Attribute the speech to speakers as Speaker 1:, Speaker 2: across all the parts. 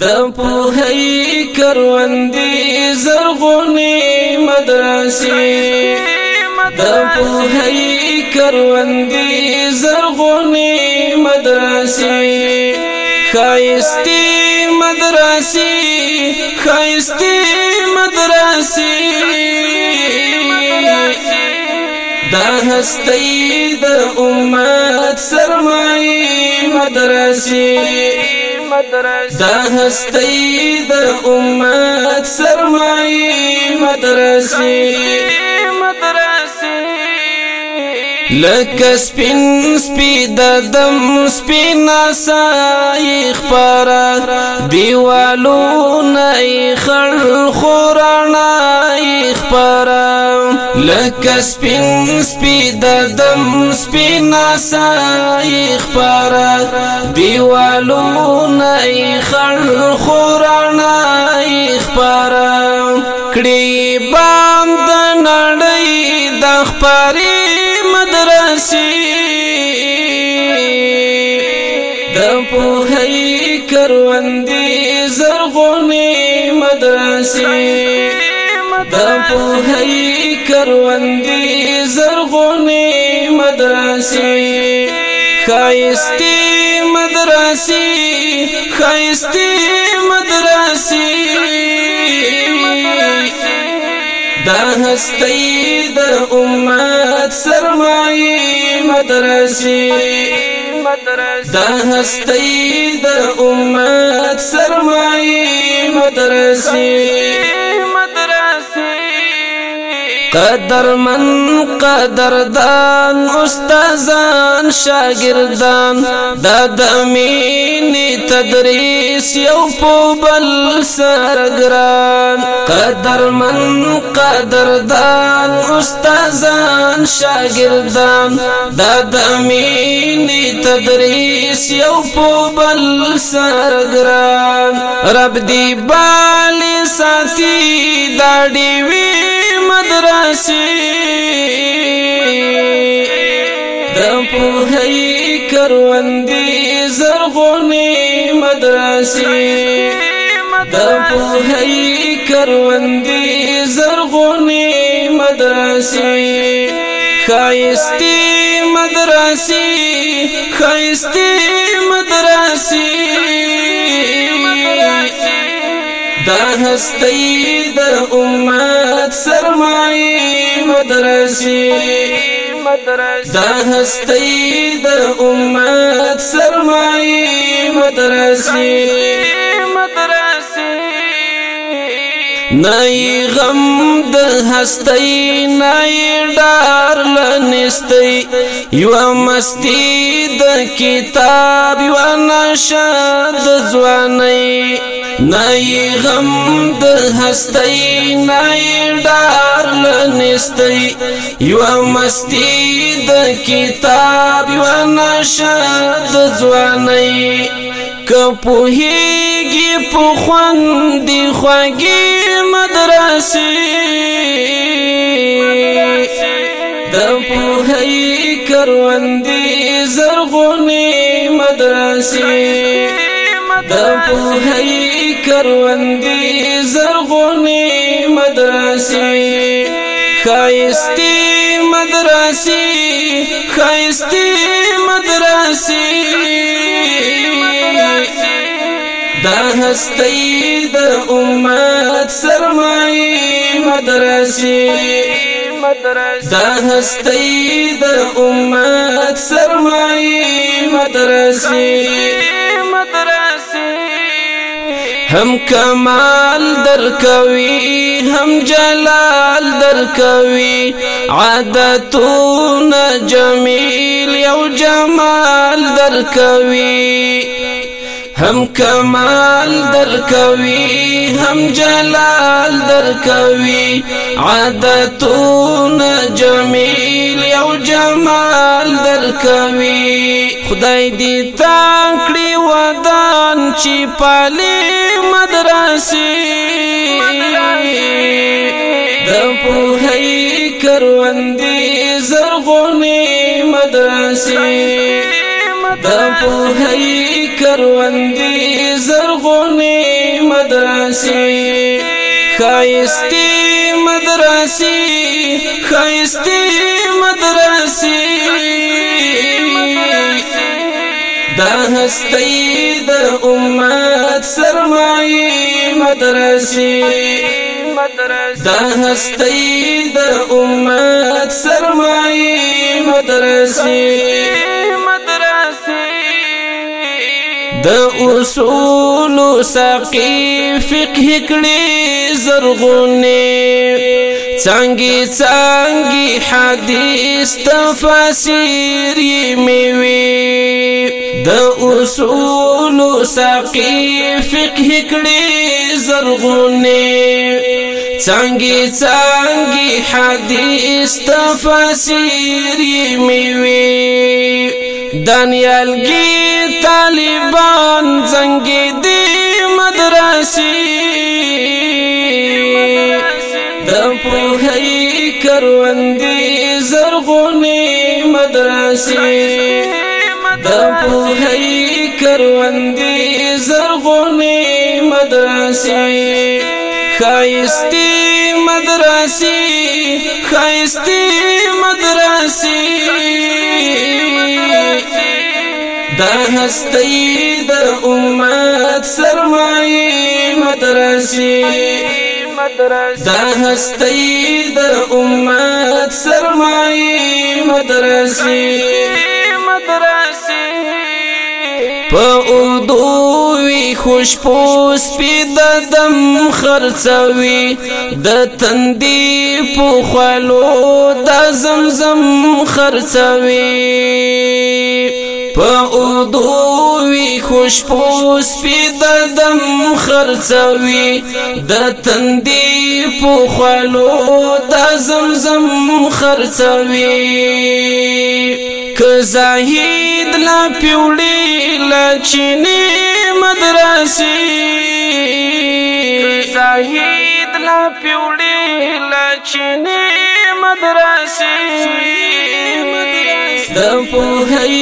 Speaker 1: د پوهې کروندې زرغونې مدرسې د پوهې کروندې زرغونې مدرسې خایستې مدرسې خایستې مدرسې دا هستې د امت سرمایې مدرسې مدرسه دا هستی در امت سرمایه مدرسه مدرسه لکه سپین سپی د دم سپین سای خبر دیوالو نه خړ خورانه خبره لکه سپین سپی د دم سپین سای خبر دیوالو نه خړ خورانا خبر کړي بام د نړۍ د خبرې مدرسې د پوهې کروندې زرغونې مدرسې د پوهې کروندی زرغونی مدرسی خایستی مدرسی خایستی مدرسی دا هستی د امت سرمایه مدرسی دا هستی د امت سرمایه مدرسی قدر من قدردان استادان شاگردان دا د امین تدریس یو په بل سرګران قدر من قدردان استادان شاگردان دا د امین تدریس یو په بل سرګران رب دی بال ساتي دا دی وی مدرسې د پوهې کروندې زرغونې مدرسې د پوهې کروندې زرغونې مدرسې خایستې مدرسې خایستې مدرسې دا هستی د امت سرمایه مدرسې دا هستی د امت سرمایه مدرسې نئی غم د هستی نئی ډار لنستی یو مستی د کتاب یو نشه د ځواني نای غم د هستی نای ډار لنستی یو مستی د کتاب یو نشد ځواني کپوهیږي په خوند دی خوږی مدرسې د پوهی کروندې زرغونې مدرسې د پوهی کروندی زرغونی مدرسی خایستی مدرسی خایستی مدرسی دا هستی د امت سرمای مدرسی دا هستی د امت سرمای مدرسی مدرسی هم کمال در کوي هم جلال در کوي عادتونه جميل یو جمال در کوي هم کمال در کوي هم جلال در کوي عادتون جمیل یو جمال در کوي خدای دې تا کړی ودان چې پالي مدرسې د پوهې کروندې زرغونې مدرسې د پوهې کروندی زرغونی مدرسی خایستی مدرسی خایستی مدرسی دا هستی د امت سرمایه مدرسی دا هستی د امت سرمایه مدرسی د اصول ساقي فقه کړي زرغوني څنګه څنګه حدیث تفسیر می وی د اصول ساقي فقه کړي زرغوني څنګه څنګه حدیث تفسیر می وی دنیالګي طالبان څنګه دي مدرسې د پوهې کروندې زرغونې مدرسې د پوهې کروندې زرغونې مدرسې خایستی مدرسې خایستی مدرسې دا هستی در امت سرمایه مدرسی دا هستی در امت سرمایه مدرسی په اودوي خوش پوس پید دم خرڅوي د تندې په خلو د زمزم خرڅوي په اودوي خوشبو سپید دم خرڅوي د تندې په خلو د زمزم خرڅوي که زاهد لا پیولې لا چینه مدرسې زاهد لا پیولې لا چینه مدرسې د پوهي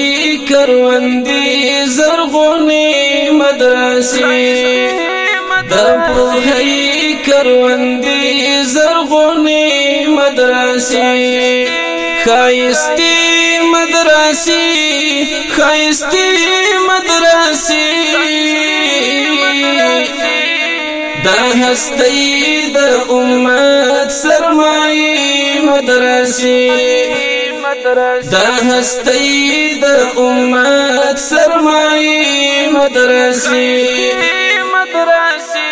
Speaker 1: کروندې زرغونې مدرسې د پوهي کروندې زرغونې مدرسې خایستې مدرسې خایستې مدرسې دا هستې د امت سرمایه مدرسې دا هستی در امت سرمایه مدرسی مدرسی